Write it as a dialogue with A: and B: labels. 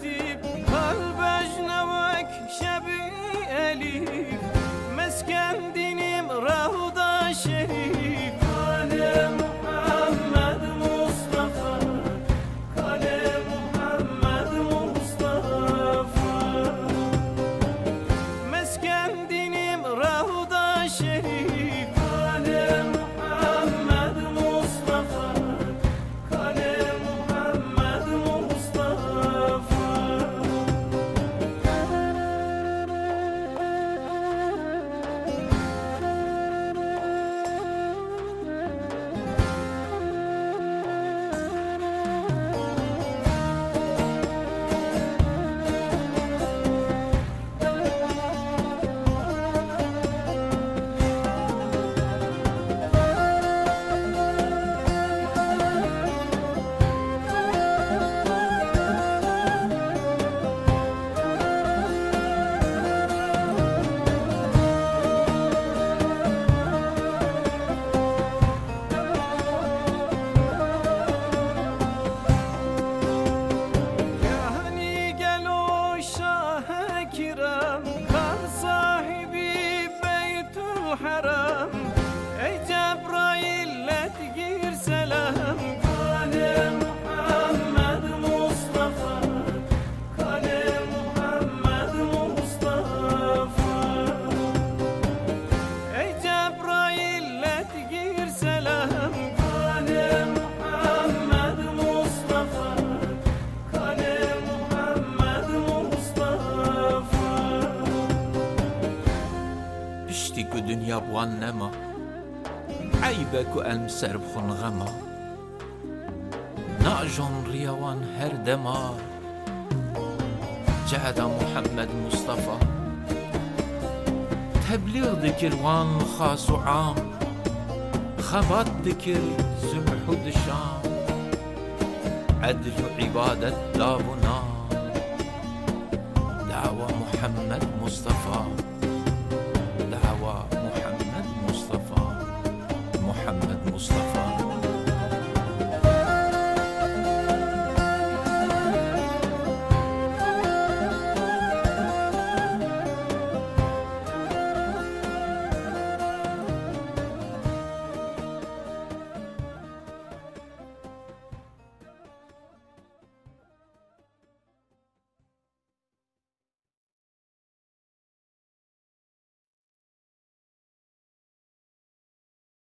A: ترتیب قلبش نمک شبی الیف مسکن دینیم رهدا شریف آل محمد مصطفی آل محمد مصطفی مسکن دینیم رهدا شریف had a
B: اشتكو دنيا بوانما عيبك ألمسر بخنغمة نأجن ريوان دما جهد محمد مصطفى تبليغ ذكر وان خاص وعام خبط ذكر زمح ودشام عدل عبادة دابنا دعوة محمد مصطفى